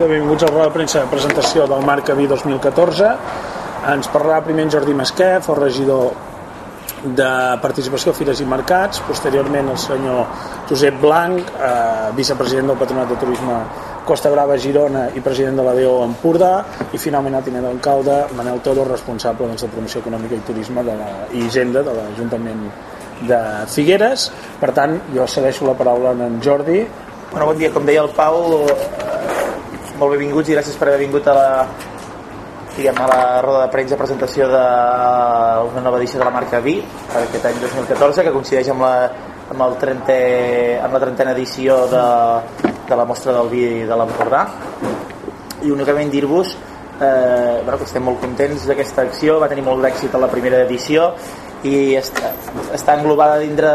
Benvinguts a la roda de premsa de presentació del Marc Aví 2014. Ens parlarà primer en Jordi Masquef, el regidor de Participació, Fires i Mercats, posteriorment el senyor Josep Blanc, eh, vicepresident del Patronat de Turisme Costa Brava, Girona i president de la Empordà, i finalment el tinent d'alcalde Manel Toro, responsable doncs, de promoció econòmica i turisme de la, i hisenda de l'Ajuntament de Figueres. Per tant, jo cedeixo la paraula a en Jordi. Bueno, bon dia, com deia el Pau, molt benvinguts i gràcies per haver vingut a la, diguem, a la roda de premsa presentació d'una nova edició de la marca Vi per aquest any 2014 que coincideix amb la, amb, el 30, amb la trentena edició de, de la mostra del vi de l'Empordà. I únicament dir-vos eh, bueno, que estem molt contents d'aquesta acció. Va tenir molt d'èxit a la primera edició i està, està englobada dintre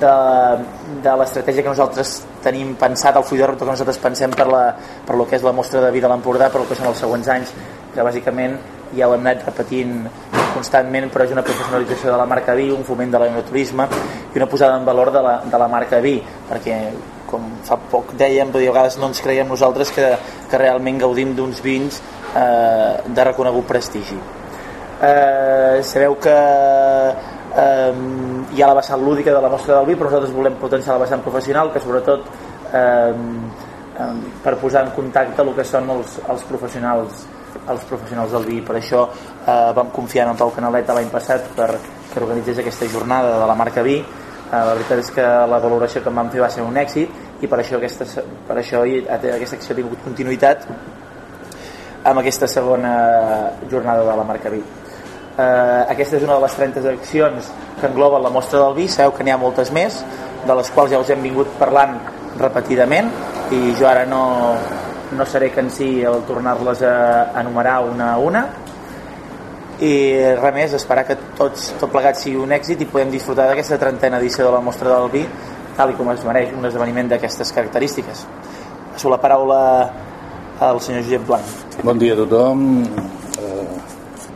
de, de l'estratègia que nosaltres tenim pensat, el full de ruta que nosaltres pensem per, la, per lo que és la mostra de vida de l'Empordà, per lo que són els següents anys, que bàsicament ja ho hem anat repetint constantment, però és una professionalització de la marca vi, un foment de l'enoturisme i una posada en valor de la, de la marca vi, perquè com fa poc dèiem, a vegades no ens creiem nosaltres que, que realment gaudim d'uns vins eh, de reconegut prestigi. Eh, sabeu que eh, hi ha la vessant lúdica de la mostra del vi, però nosaltres volem potenciar la vessant professional, que sobretot eh, per posar en contacte el que són els, els professionals els professionals del vi. Per això eh, vam confiar en Pau Canaleta l'any passat per que organitzés aquesta jornada de la marca vi. Eh, la veritat és que la valoració que em vam fer va ser un èxit i per això aquesta, per això aquesta acció ha tingut continuïtat amb aquesta segona jornada de la marca vi. Eh, aquesta és una de les 30 accions que engloben la mostra del vi, sabeu que n'hi ha moltes més, de les quals ja us hem vingut parlant repetidament i jo ara no, no seré si el tornar-les a enumerar una a una i res més, esperar que tots, tot plegat sigui un èxit i podem disfrutar d'aquesta trentena edició de la mostra del vi tal com es mereix un esdeveniment d'aquestes característiques. Passo la paraula al senyor Josep Blanc. Bon dia a tothom.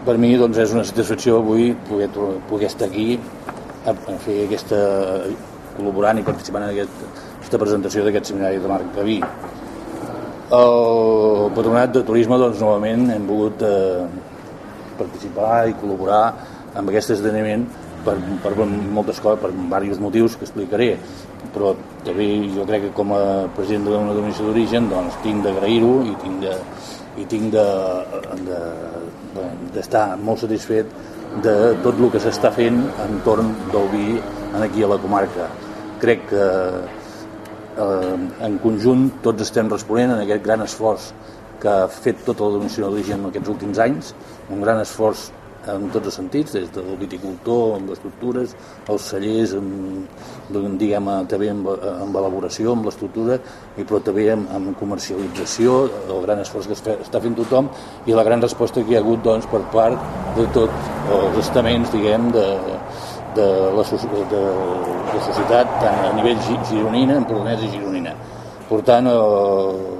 Per mi doncs, és una satisfacció avui poder, poder estar aquí a, a fer aquesta col·laborant i participant en aquest, aquesta presentació d'aquest seminari de Marc Gaví. El Patronat de Turisme, doncs, novament hem volgut eh, participar i col·laborar amb aquest esdeveniment per, per moltes coses, per diversos motius que explicaré però també jo crec que com a president d'una donació d'origen doncs tinc d'agrair-ho i tinc de, i tinc d'estar de, de, molt satisfet de tot el que s'està fent entorn del vi aquí a la comarca. Crec que eh, en conjunt tots estem responent en aquest gran esforç que ha fet tota la donació d'origen en aquests últims anys, un gran esforç en tots els sentits, des del viticultor, amb les estructures, els cellers, amb, diguem, també amb, amb elaboració, amb l'estructura, i però també amb, amb comercialització, el gran esforç que està fent tothom i la gran resposta que hi ha hagut doncs, per part de tots els estaments, diguem, de, de la, de la societat tant a nivell gironina, empordanès i gironina. Per tant, el,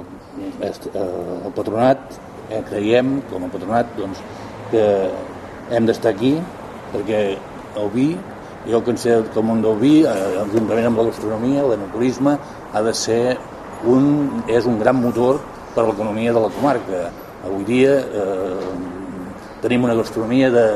el patronat, eh, creiem, com a patronat, doncs, que hem d'estar aquí perquè el vi, jo sé que el món del vi, eh, juntament amb la gastronomia, l'enoturisme, ha de ser un, és un gran motor per a l'economia de la comarca. Avui dia eh, tenim una gastronomia de,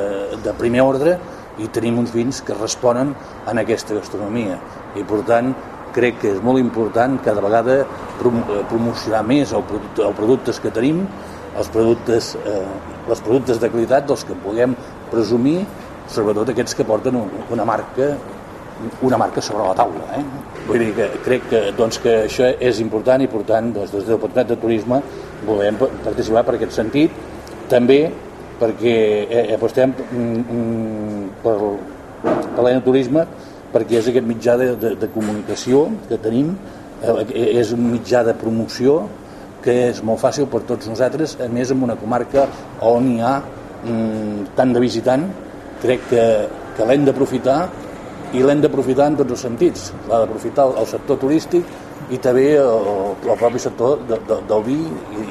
de primer ordre i tenim uns vins que responen a aquesta gastronomia i per tant crec que és molt important cada vegada promocionar més el producte, els productes que tenim els productes, eh, els productes de qualitat dels que puguem presumir sobretot aquests que porten una marca una marca sobre la taula eh? vull dir que crec que, doncs, que això és important i per tant doncs, des del Patronat de Turisme volem participar per aquest sentit també perquè eh, apostem mm, mm, per, per l'enoturisme perquè és aquest mitjà de, de, de comunicació que tenim eh, és un mitjà de promoció que és molt fàcil per tots nosaltres, a més en una comarca on hi ha mm, tant de visitant, crec que, que l'hem d'aprofitar i l'hem d'aprofitar en tots els sentits. L'ha d'aprofitar el, sector turístic i també el, el propi sector de, de, del vi, i,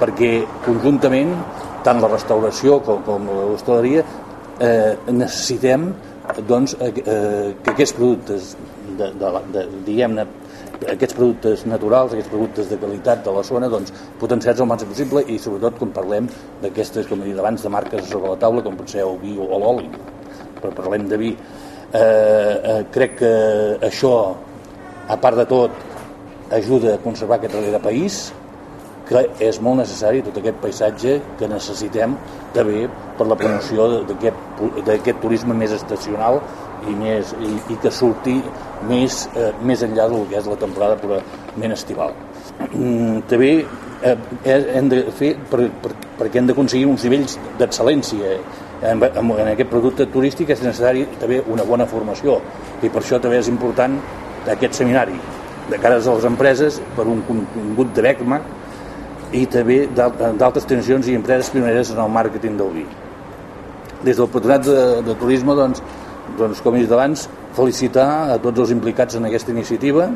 perquè conjuntament tant la restauració com, com l'hostaleria eh, necessitem doncs, eh, que aquests productes de, de, de, diguem-ne aquests productes naturals, aquests productes de qualitat de la zona, doncs, potenciats el màxim possible i sobretot quan parlem d'aquestes, com he dit abans, de marques sobre la taula, com pot ser el vi o l'oli, però parlem de vi. Eh, eh, crec que això, a part de tot, ajuda a conservar aquest darrere país, que és molt necessari tot aquest paisatge que necessitem també per la promoció d'aquest turisme més estacional i, més, i, i que surti més, eh, més enllà del que és la temporada purament estival. Mm, també eh, hem de fer per, per, perquè hem d'aconseguir uns nivells d'excel·lència en, en, en aquest producte turístic és necessari també una bona formació i per això també és important aquest seminari de cares a les empreses per un contingut de BECMA i també d'altres tensions i empreses pioneres en el màrqueting del vi. Des del Patronat de, de Turisme, doncs, doncs, com he dit abans, felicitar a tots els implicats en aquesta iniciativa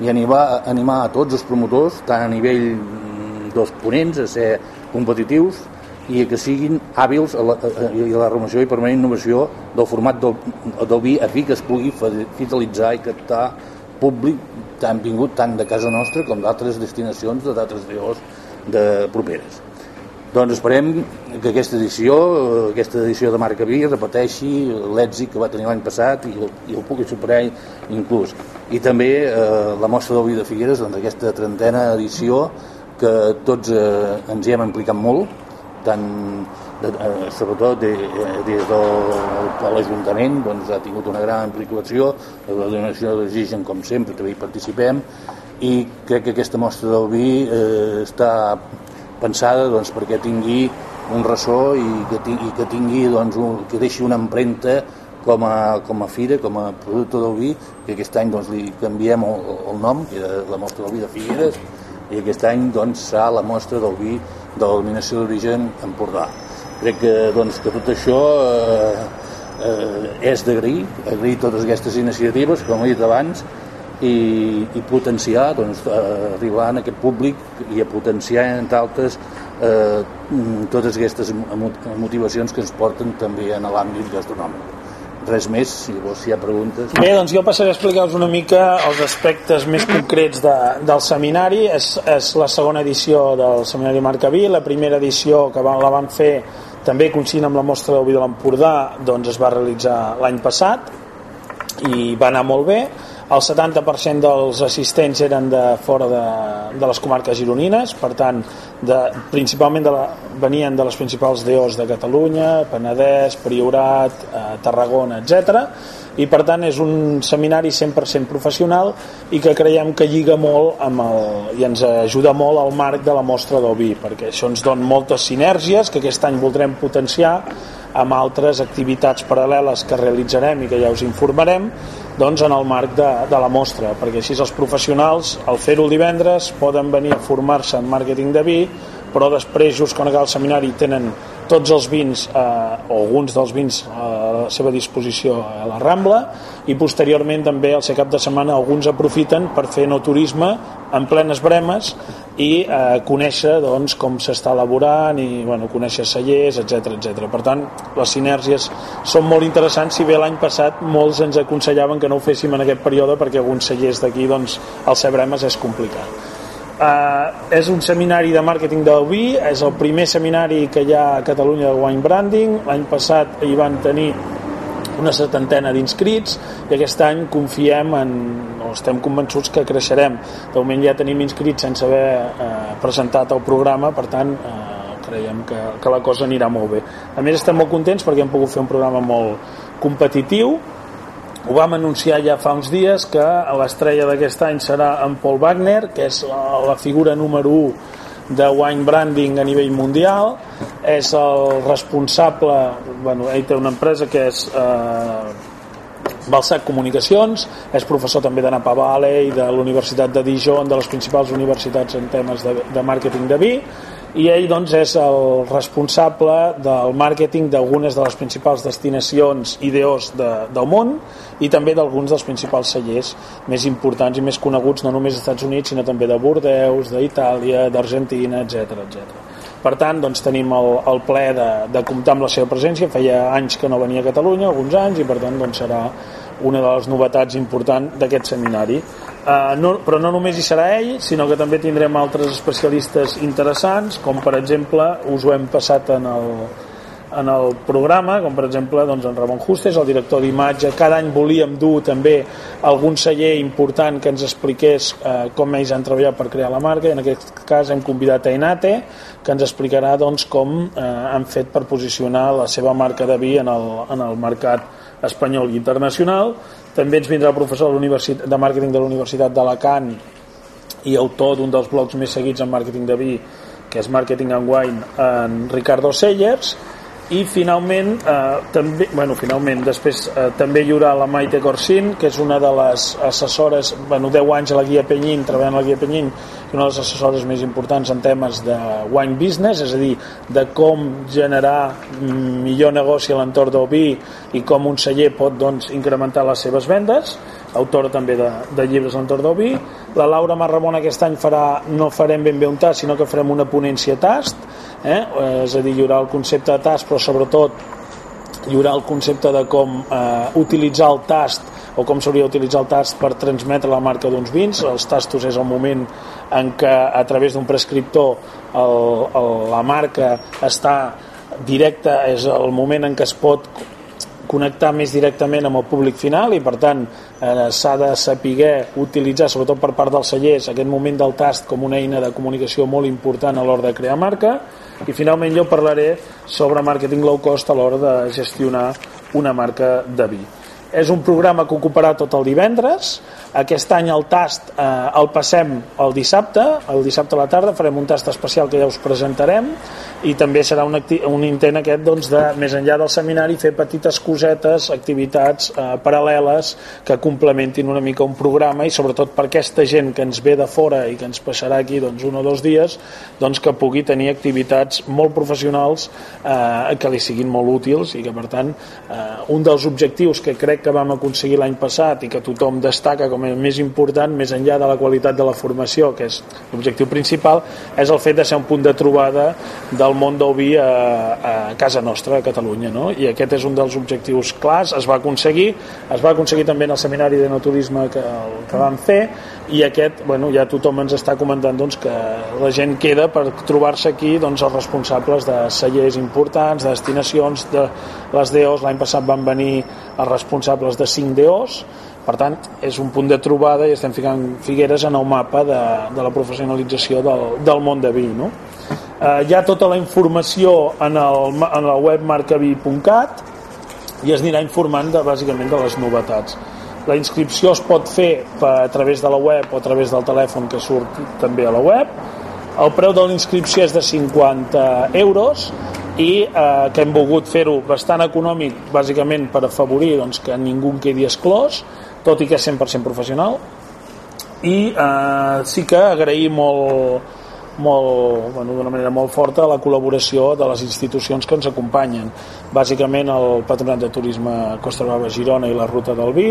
i animar, animar a tots els promotors, tant a nivell mm, dels ponents, a ser competitius i que siguin hàbils a la, a, a la renovació i permanent innovació del format del, del vi a fi que es pugui fidelitzar i captar públic han vingut tant de casa nostra com d'altres destinacions de d'altres llocs de properes. Doncs esperem que aquesta edició, aquesta edició de Marca Vi repeteixi l'èxit que va tenir l'any passat i, i el pugui superar inclús. I també eh, la mostra del vi de Figueres, doncs aquesta trentena edició que tots eh, ens hi hem implicat molt, tant de, eh, sobretot de, eh, des de l'Ajuntament doncs, ha tingut una gran implicació la donació d'Oxigen com sempre també hi participem i crec que aquesta mostra del vi eh, està pensada doncs, perquè tingui un ressò i que, tingui, i que tingui doncs, un, que deixi una empremta com a, com a fira, com a producte del vi, que aquest any doncs, li canviem el, el nom, que era la mostra del vi de Figueres, i aquest any doncs, serà la mostra del vi de l'eliminació d'origen Empordà. Crec que, doncs, que tot això eh, eh, és d'agrair, agrair totes aquestes iniciatives, com he dit abans, i, i potenciar, doncs, arribar a aquest públic i a potenciar, entre altres, eh, totes aquestes motivacions que ens porten també en l'àmbit gastronòmic res més, si llavors hi ha preguntes. Bé, doncs jo passaré a explicar-vos una mica els aspectes més concrets de, del seminari. És, és la segona edició del seminari Marcaví, la primera edició que va, la van fer també coincidint amb la mostra del vi de l'Empordà doncs es va realitzar l'any passat i va anar molt bé el 70% dels assistents eren de fora de, de les comarques gironines, per tant, de, principalment de la, venien de les principals DOs de Catalunya, Penedès, Priorat, eh, Tarragona, etc i per tant és un seminari 100% professional i que creiem que lliga molt amb el, i ens ajuda molt al marc de la mostra del vi perquè això ens dona moltes sinergies que aquest any voldrem potenciar amb altres activitats paral·leles que realitzarem i que ja us informarem doncs en el marc de, de la mostra perquè així els professionals al fer-ho divendres poden venir a formar-se en màrqueting de vi però després just quan acaba el seminari tenen tots els vins eh, o alguns dels vins a la seva disposició a la Rambla i posteriorment també al ser cap de setmana alguns aprofiten per fer no turisme en plenes bremes i eh, conèixer doncs, com s'està elaborant i bueno, conèixer cellers, etc etc. Per tant, les sinergies són molt interessants si bé l'any passat molts ens aconsellaven que no ho féssim en aquest període perquè alguns cellers d'aquí doncs, el ser bremes és complicat. Uh, és un seminari de màrqueting del vi, és el primer seminari que hi ha a Catalunya de wine branding. L'any passat hi van tenir una setantena d'inscrits i aquest any confiem en, o estem convençuts que creixerem. De moment ja tenim inscrits sense haver eh, presentat el programa, per tant eh, creiem que, que la cosa anirà molt bé. A més estem molt contents perquè hem pogut fer un programa molt competitiu, ho vam anunciar ja fa uns dies que l'estrella d'aquest any serà en Paul Wagner, que és la, figura número 1 de wine branding a nivell mundial, és el responsable, bueno, ell té una empresa que és eh, Balsac Comunicacions, és professor també de Napa Valley, de l'Universitat de Dijon, de les principals universitats en temes de, de màrqueting de vi, i ell doncs, és el responsable del màrqueting d'algunes de les principals destinacions ideos de, del món i també d'alguns dels principals cellers més importants i més coneguts no només als Estats Units sinó també de Bordeus, d'Itàlia, d'Argentina, etc etc. Per tant, doncs, tenim el, el ple de, de comptar amb la seva presència. Feia anys que no venia a Catalunya, alguns anys, i per tant doncs, serà una de les novetats importants d'aquest seminari. Uh, no, però no només hi serà ell, sinó que també tindrem altres especialistes interessants, com per exemple, us ho hem passat en el, en el programa, com per exemple doncs, en Ramon Justes, el director d'imatge. Cada any volíem dur també algun celler important que ens expliqués eh, com ells han treballat per crear la marca i en aquest cas hem convidat a Enate que ens explicarà doncs, com eh, han fet per posicionar la seva marca de vi en el, en el mercat espanyol i internacional. També ens vindrà el professor de, màrqueting de la Universitat d'Alacant i autor d'un dels blogs més seguits en màrqueting de vi que és Marketing and Wine en Ricardo Sellers i finalment eh, també, bueno, finalment després eh, també hi haurà la Maite Corsin que és una de les assessores bueno, 10 anys a la guia Penyín treballant a la guia Penyín una de les assessores més importants en temes de wine business és a dir, de com generar millor negoci a l'entorn del vi i com un celler pot doncs, incrementar les seves vendes autora també de, de llibres l'entorn del vi. La Laura Marramon aquest any farà, no farem ben bé un tast sinó que farem una ponència tast eh? és a dir, haurà el concepte de tast però sobretot haurà el concepte de com eh, utilitzar el tast o com s'hauria d'utilitzar el tast per transmetre la marca d'uns vins els tastos és el moment en què a través d'un prescriptor el, el, la marca està directa, és el moment en què es pot connectar més directament amb el públic final i per tant eh, s'ha de saber utilitzar, sobretot per part dels cellers, aquest moment del tast com una eina de comunicació molt important a l'hora de crear marca i finalment jo parlaré sobre màrqueting low cost a l'hora de gestionar una marca de vi. És un programa que ocuparà tot el divendres, aquest any el tast eh, el passem el dissabte, el dissabte a la tarda farem un tast especial que ja us presentarem. I també serà un, un intent aquest doncs, de, més enllà del seminari, fer petites cosetes, activitats eh, paral·leles que complementin una mica un programa. I sobretot per aquesta gent que ens ve de fora i que ens passarà aquí doncs, un o dos dies doncs, que pugui tenir activitats molt professionals eh, que li siguin molt útils i que per tant eh, un dels objectius que crec que vam aconseguir l'any passat i que tothom destaca com a més important, més enllà de la qualitat de la formació, que és l'objectiu principal, és el fet de ser un punt de trobada del món del vi a, a casa nostra, a Catalunya. No? I aquest és un dels objectius clars, es va aconseguir, es va aconseguir també en el seminari de naturisme que, que vam fer, i aquest, bueno, ja tothom ens està comentant doncs, que la gent queda per trobar-se aquí doncs, els responsables de cellers importants, de destinacions, de les DOs, l'any passat van venir els responsables de 5 DOs, per tant, és un punt de trobada i estem ficant Figueres en el mapa de, de la professionalització del, del món de vi. No? Eh, hi ha tota la informació en, el, en la web marcavi.cat i es anirà informant de, bàsicament de les novetats. La inscripció es pot fer a través de la web o a través del telèfon que surt també a la web. El preu de la inscripció és de 50 euros i eh, que hem volgut fer-ho bastant econòmic bàsicament per afavorir doncs, que ningú quedi esclòs tot i que és 100% professional. I eh, sí que agrair molt molt, bueno, d'una manera molt forta la col·laboració de les institucions que ens acompanyen. Bàsicament el Patronat de Turisme Costa Brava Girona i la Ruta del Vi,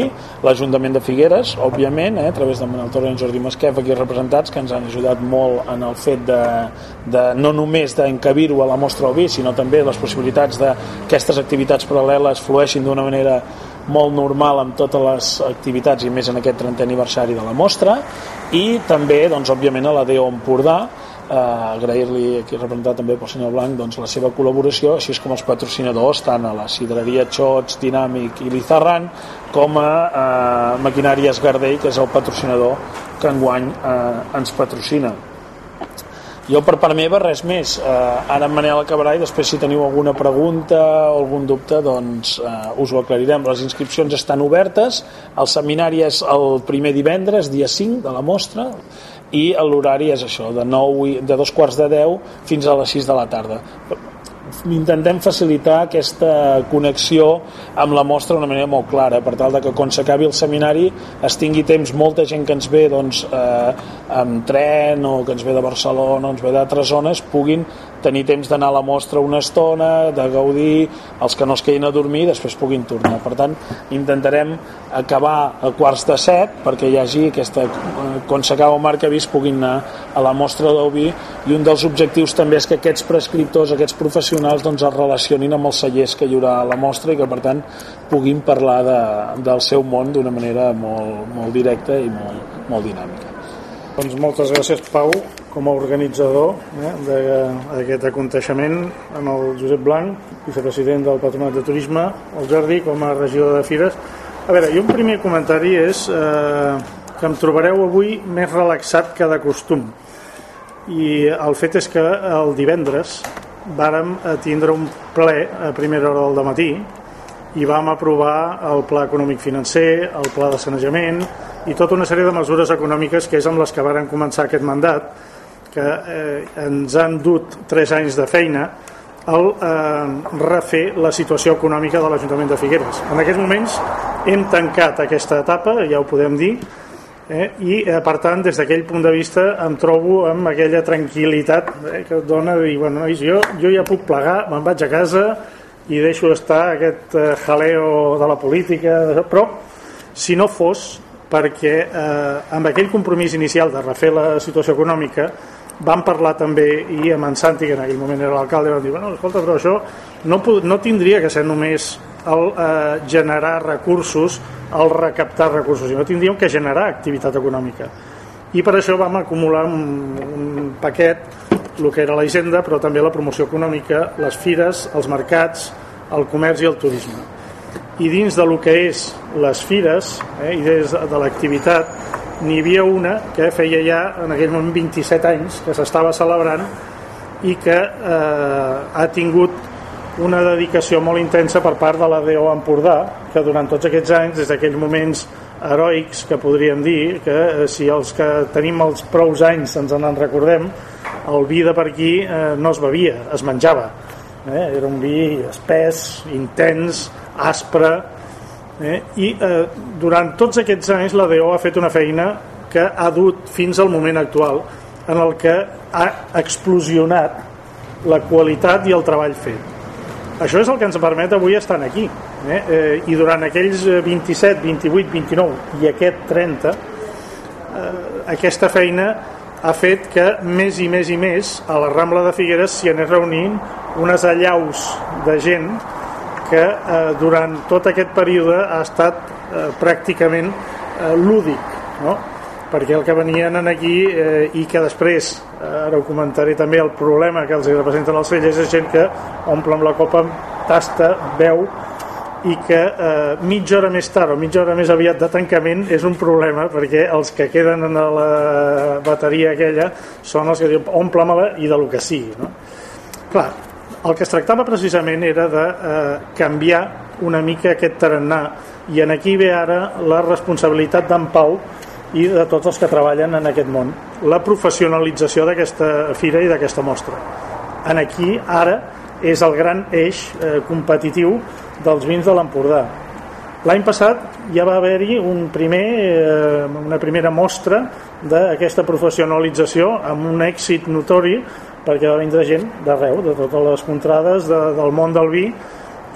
l'Ajuntament de Figueres, òbviament, eh, a través de Manel Torre i Jordi Masquef, aquí representats, que ens han ajudat molt en el fet de, de no només d'encabir-ho a la mostra del vi, sinó també les possibilitats de que aquestes activitats paral·leles flueixin d'una manera molt normal amb totes les activitats i més en aquest 30è aniversari de la mostra i també, doncs, òbviament, a la DEO Empordà eh, agrair-li aquí representat també pel senyor Blanc doncs, la seva col·laboració així com els patrocinadors tant a la Sidreria Xots, Dinàmic i Lizarran com a eh, Maquinàries Gardell que és el patrocinador que enguany eh, ens patrocina jo per part meva res més. Uh, ara en Manel acabarà i després si teniu alguna pregunta o algun dubte doncs uh, us ho aclarirem. Les inscripcions estan obertes, el seminari és el primer divendres, dia 5 de la mostra, i l'horari és això, de, 9, de dos quarts de 10 fins a les 6 de la tarda intentem facilitar aquesta connexió amb la mostra d'una manera molt clara, per tal de que quan s'acabi el seminari es tingui temps molta gent que ens ve doncs, eh, amb tren o que ens ve de Barcelona o ens ve d'altres zones puguin tenir temps d'anar a la mostra una estona, de gaudir, els que no es quedin a dormir després puguin tornar. Per tant, intentarem acabar a quarts de set perquè hi hagi aquesta, quan s'acaba el Marc Avís puguin anar a la mostra del vi i un dels objectius també és que aquests prescriptors, aquests professionals doncs es relacionin amb els cellers que hi haurà a la mostra i que per tant puguin parlar de, del seu món d'una manera molt, molt directa i molt, molt dinàmica. Doncs moltes gràcies, Pau, com a organitzador eh, d'aquest aconteixement, amb el Josep Blanc, vicepresident del Patronat de Turisme, el Jordi, com a regidor de Fires. A veure, i un primer comentari és eh, que em trobareu avui més relaxat que de costum. I el fet és que el divendres vàrem tindre un ple a primera hora del matí i vam aprovar el pla econòmic financer, el pla de sanejament i tota una sèrie de mesures econòmiques que és amb les que varen començar aquest mandat que eh, ens han dut tres anys de feina al eh, refer la situació econòmica de l'Ajuntament de Figueres. En aquests moments hem tancat aquesta etapa, ja ho podem dir, eh, i eh, per tant des d'aquell punt de vista em trobo amb aquella tranquil·litat eh, que et dona dir, bueno, nois, jo, jo ja puc plegar, me'n vaig a casa i deixo estar aquest eh, jaleo de la política, però si no fos perquè eh, amb aquell compromís inicial de refer la situació econòmica vam parlar també i amb en Santi, que en aquell moment era l'alcalde, vam dir, bueno, escolta, però això no, no tindria que ser només el eh, generar recursos, el recaptar recursos, sinó tindríem que generar activitat econòmica. I per això vam acumular un, un paquet el que era la hisenda, però també la promoció econòmica, les fires, els mercats, el comerç i el turisme. I dins de lo que és les fires eh, i des de l'activitat n'hi havia una que feia ja en aquell moment 27 anys que s'estava celebrant i que eh, ha tingut una dedicació molt intensa per part de la DO Empordà que durant tots aquests anys, des d'aquells moments heroics que podríem dir que eh, si els que tenim els prous anys ens en recordem el vi de per aquí eh, no es bevia, es menjava. Eh? Era un vi espès, intens, aspre, eh? i eh, durant tots aquests anys la DO ha fet una feina que ha dut fins al moment actual en el que ha explosionat la qualitat i el treball fet. Això és el que ens permet avui estar aquí. Eh? Eh, I durant aquells 27, 28, 29 i aquest 30, eh, aquesta feina ha fet que més i més i més a la Rambla de Figueres s'hi anés reunint unes allaus de gent que eh, durant tot aquest període ha estat eh, pràcticament eh, lúdic no? Perquè el que venien aquí eh, i que després, eh, ara ho comentaré també el problema que els representen els cellers és gent que omple amb la copa tasta, veu i que eh, mitja hora més tard o mitja hora més aviat de tancament és un problema perquè els que queden en la bateria aquella són els que diuen omple-me-la i de lo que sigui no? clar, el que es tractava precisament era de eh, canviar una mica aquest tarannà i en aquí ve ara la responsabilitat d'en Pau i de tots els que treballen en aquest món la professionalització d'aquesta fira i d'aquesta mostra en aquí ara és el gran eix eh, competitiu dels vins de l'Empordà. L'any passat ja va haver-hi un primer, eh, una primera mostra d'aquesta professionalització amb un èxit notori perquè va vindre gent d'arreu, de totes les contrades de, del món del vi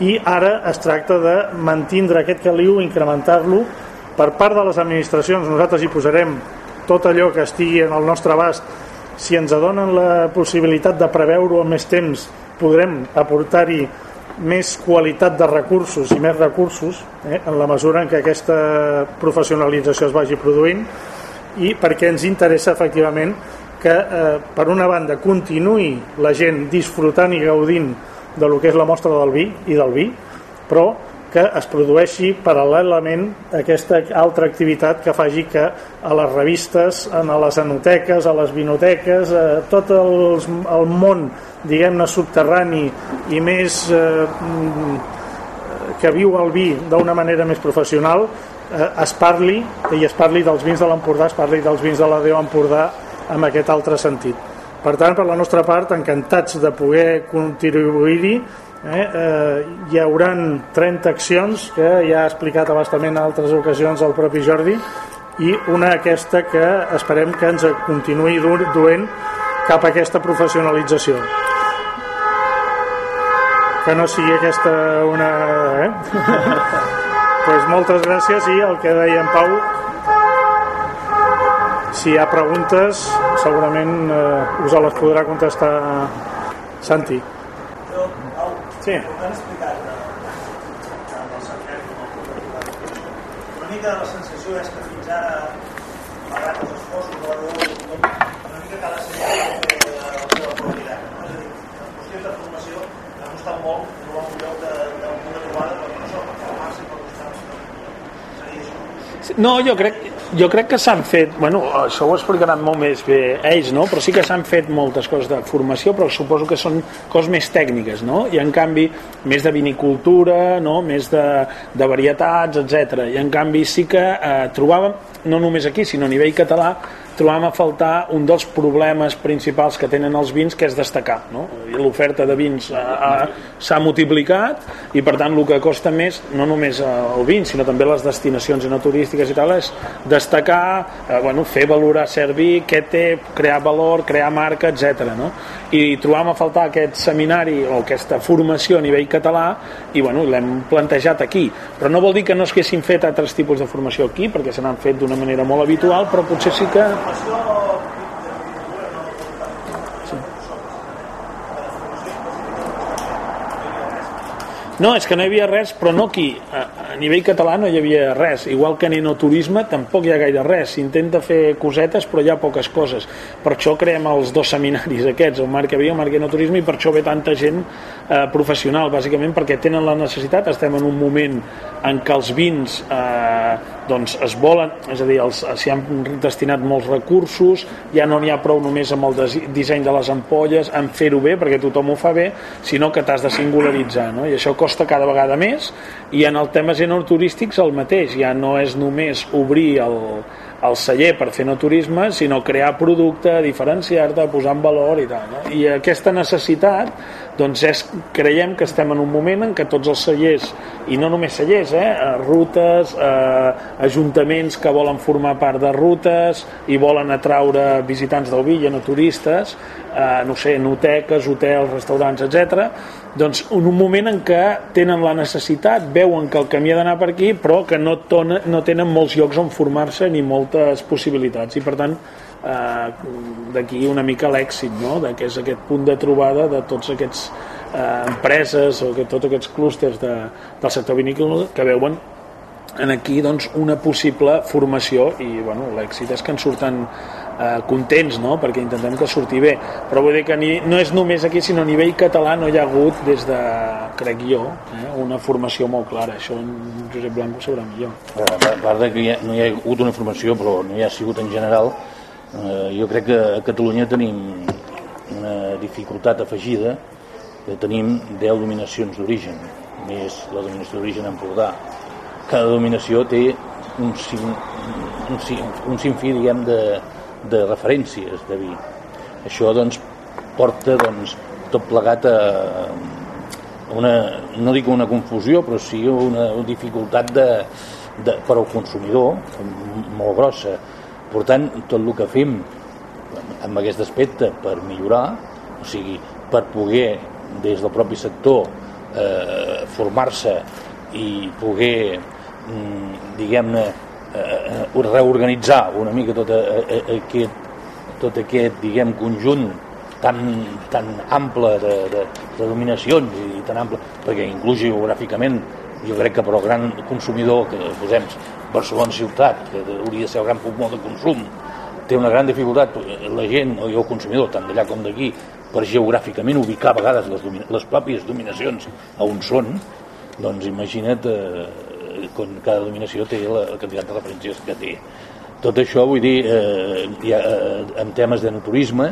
i ara es tracta de mantindre aquest caliu, incrementar-lo per part de les administracions. Nosaltres hi posarem tot allò que estigui en el nostre abast si ens adonen la possibilitat de preveure-ho amb més temps podrem aportar-hi més qualitat de recursos i més recursos eh, en la mesura en què aquesta professionalització es vagi produint i perquè ens interessa efectivament que eh, per una banda continuï la gent disfrutant i gaudint de lo que és la mostra del vi i del vi però que es produeixi paral·lelament aquesta altra activitat que faci que a les revistes, a les enoteques, a les vinoteques, a tot el, el món diguem-ne subterrani i més eh, que viu el vi d'una manera més professional eh, es parli i es parli dels vins de l'Empordà es parli dels vins de la Déu Empordà amb aquest altre sentit. Per tant per la nostra part encantats de poder contribuir-hi eh, eh, hi hauran 30 accions que ja ha explicat abastament a altres ocasions el propi Jordi i una aquesta que esperem que ens continuï duent cap a aquesta professionalització que no sigui aquesta una... Eh? pues moltes gràcies i el que deia en Pau si hi ha preguntes segurament eh, us les podrà contestar Santi Sí. Han explicat una mica la sensació és que fins ara pagat els esforços la una mica cada de fer la seva pròpia és a dir, en qüestions de formació ha costat molt trobar un lloc de trobada per això, per formar-se per buscar seria això no, jo crec, jo crec que s'han fet, bueno, això ho explicaran molt més bé ells, no? però sí que s'han fet moltes coses de formació, però suposo que són coses més tècniques, no? i en canvi més de vinicultura, no? més de, de varietats, etc. I en canvi sí que eh, trobàvem, no només aquí, sinó a nivell català, trobàvem a faltar un dels problemes principals que tenen els vins que és destacar no? l'oferta de vins eh, s'ha multiplicat i per tant el que costa més no només el vin sinó també les destinacions no turístiques i tal és destacar, eh, bueno, fer valorar cert vi, què té, crear valor crear marca, etc. No? i trobàvem a faltar aquest seminari o aquesta formació a nivell català i bueno, l'hem plantejat aquí però no vol dir que no s'haguessin fet altres tipus de formació aquí perquè se n'han fet d'una manera molt habitual però potser sí que No, és que no hi havia res, però no aquí. A, a nivell català no hi havia res. Igual que en enoturisme tampoc hi ha gaire res. S'intenta fer cosetes, però hi ha poques coses. Per això creem els dos seminaris aquests, el Marc Avia i el Marc Enoturisme, i per això ve tanta gent eh, professional, bàsicament perquè tenen la necessitat. Estem en un moment en què els vins eh, doncs es volen, és a dir, s'hi han destinat molts recursos, ja no n'hi ha prou només amb el disseny de les ampolles, en fer-ho bé, perquè tothom ho fa bé, sinó que t'has de singularitzar, no? i això costa cada vegada més, i en el temes enoturístics el mateix, ja no és només obrir el, el celler per fer no turisme, sinó crear producte, diferenciar-te, posar en valor i tal. No? I aquesta necessitat, doncs és, creiem que estem en un moment en què tots els cellers, i no només cellers, eh, eh rutes, eh, ajuntaments que volen formar part de rutes i volen atraure visitants del Villa, no turistes, eh, no sé, noteques, hotels, restaurants, etc doncs en un moment en què tenen la necessitat, veuen que el camí ha d'anar per aquí, però que no, tona, no tenen molts llocs on formar-se ni moltes possibilitats i per tant eh, d'aquí una mica l'èxit no? de que és aquest punt de trobada de tots aquests eh, empreses o que tots aquests clústers de, del sector vinícola que veuen en aquí doncs, una possible formació i bueno, l'èxit és que en surten eh, contents, no? perquè intentem que surti bé. Però vull dir que ni, no és només aquí, sinó a nivell català no hi ha hagut des de, crec jo, eh, una formació molt clara. Això en Josep Blanco sabrà millor. A part de que ha, no hi ha hagut una formació, però no hi ha sigut en general, eh, jo crec que a Catalunya tenim una dificultat afegida que tenim 10 dominacions d'origen, més la dominació d'origen en Empordà. Cada dominació té un, un, un, un sinfí, diguem, de, de referències de vi. Això doncs, porta doncs, tot plegat a una, no dic una confusió, però sí una dificultat de, de, per al consumidor molt grossa. Per tant, tot el que fem amb aquest aspecte per millorar, o sigui, per poder des del propi sector eh, formar-se i poder, mm, diguem-ne, eh, reorganitzar una mica tot, eh, eh, aquest, tot aquest diguem, conjunt tan, tan ample de, de, de dominacions i tan ample, perquè inclús geogràficament jo crec que per al gran consumidor que posem Barcelona ciutat, que hauria de ser el gran pulmó de consum, té una gran dificultat la gent o el consumidor, tant d'allà com d'aquí, per geogràficament ubicar a vegades les, les pròpies dominacions a on són, doncs imagina't eh, quan cada dominació té la, la quantitat de referències que té. Tot això, vull dir, eh, ja, eh, en temes de naturisme,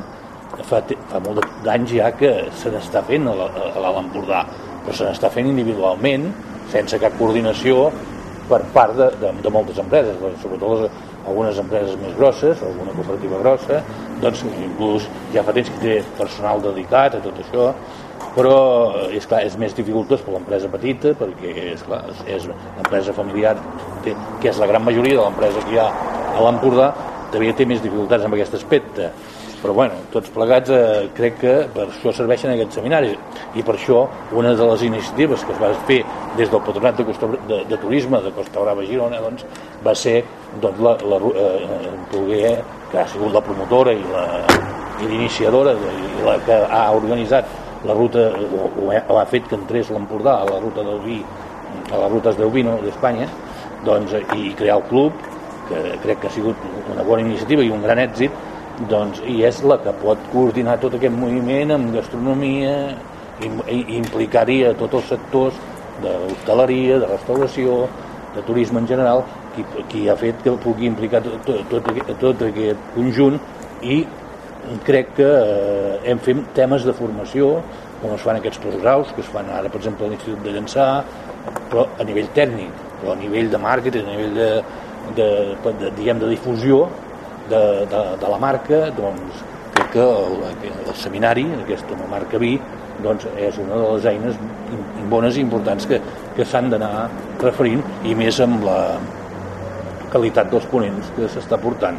fa, fa molt d'anys ja que se n'està fent a l'Alt Empordà, però se n'està fent individualment, sense cap coordinació per part de, de, de moltes empreses, sobretot les, algunes empreses més grosses, alguna cooperativa grossa, doncs inclús ja fa temps que té personal dedicat a tot això, però és clar, és més dificultós per l'empresa petita perquè és clar, és l'empresa familiar té, que és la gran majoria de l'empresa que hi ha a l'Empordà també té més dificultats en aquest aspecte. Però bueno, tots plegats eh, crec que per això serveixen aquests seminaris. I per això una de les iniciatives que es va fer des del Patronat de, Costa, de, de Turisme de Costa Brava Girona doncs, va ser doncs, la, la, eh, poder, que ha sigut la promotora i la i l'iniciadora i la que ha organitzat la ruta, o, ha, o ha fet que entrés l'Empordà a la ruta del vi, a les rutes del vi no, d'Espanya, doncs, i crear el club, que crec que ha sigut una bona iniciativa i un gran èxit, doncs, i és la que pot coordinar tot aquest moviment amb gastronomia i implicar-hi a tots els sectors d'hostaleria, de restauració, de turisme en general, qui, qui ha fet que pugui implicar tot, tot, tot aquest conjunt i crec que eh, hem fet temes de formació com es fan aquests postgraus que es fan ara per exemple a l'Institut de Llançà però a nivell tècnic però a nivell de màrqueting, a nivell de, de, de, de, diguem, de difusió de, de, de la marca doncs crec que el, el seminari aquesta marca Vi doncs és una de les eines bones i importants que, que s'han d'anar referint i més amb la qualitat dels ponents que s'està portant.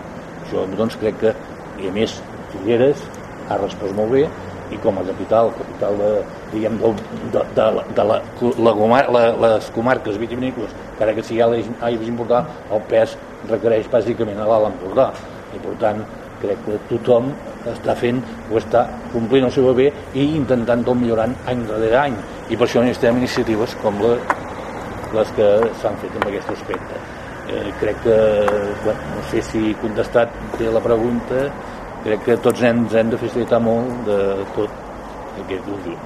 Jo doncs crec que, i a més, Figueres ha respost molt bé i com a capital, capital de, diguem, de, de, de, de la, la, la, les comarques vitivinícoles, que ara que sigui Aigües Importar, el pes requereix bàsicament a l'Alt Empordà. I per tant, crec que tothom està fent o està complint el seu bé i intentant tot millorant any darrere any. I per això necessitem iniciatives com la, les que s'han fet en aquest aspecte. Eh, crec que, bueno, no sé si contestat té la pregunta, crec que tots ens hem de facilitar molt de tot aquest conjunt.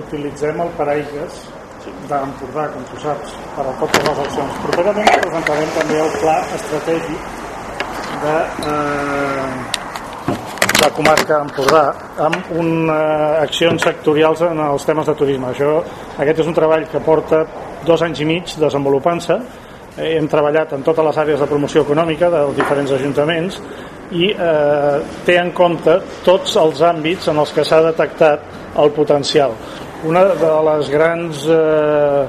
Utilitzem el paraigues sí. d'Empordà, com tu saps, per a totes les accions. Properament presentarem també el pla estratègic de, eh, la comarca d'Empordà amb un, eh, accions sectorials en els temes de turisme. Això, aquest és un treball que porta dos anys i mig desenvolupant-se. Eh, hem treballat en totes les àrees de promoció econòmica dels diferents ajuntaments i eh, té en compte tots els àmbits en els que s'ha detectat el potencial. Una de les grans eh,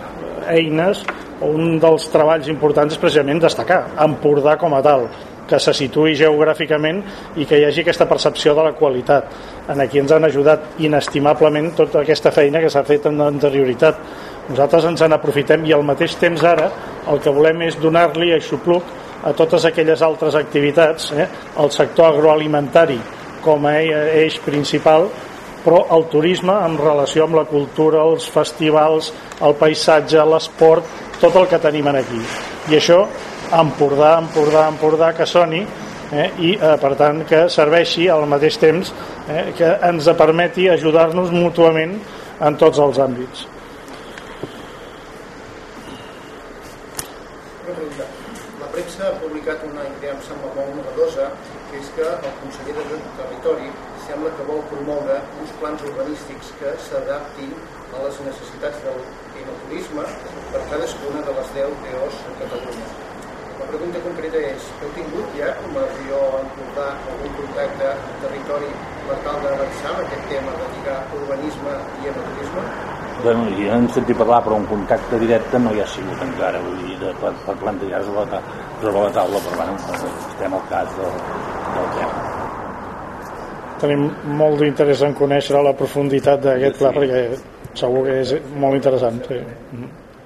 eines o un dels treballs importants és precisament destacar Empordà com a tal que se situï geogràficament i que hi hagi aquesta percepció de la qualitat. En aquí ens han ajudat inestimablement tota aquesta feina que s'ha fet en anterioritat. Nosaltres ens en aprofitem i al mateix temps ara el que volem és donar-li aixopluc a totes aquelles altres activitats, eh? el sector agroalimentari com a eix principal, però el turisme en relació amb la cultura, els festivals, el paisatge, l'esport, tot el que tenim aquí. I això, Empordà, Empordà, Empordà, que soni, eh? i eh, per tant que serveixi al mateix temps eh? que ens permeti ajudar-nos mútuament en tots els àmbits. premsa ha publicat una idea, em sembla molt novedosa, que el conseller de Territori sembla que vol promoure uns plans urbanístics que s'adaptin a les necessitats del turisme per cadascuna de les 10 DOs a Catalunya. La pregunta concreta és, heu tingut ja, com a Rio Empordà, algun contacte amb territori per tal d'avançar en aquest tema de lligar urbanisme i enoturisme? bueno, ja hem sentit parlar però un contacte directe no hi ha sigut encara vull dir, de, per, per plantejar-se la, la taula però bueno, estem al cas tema tenim molt d'interès en conèixer la profunditat d'aquest pla perquè segur que és molt interessant sí.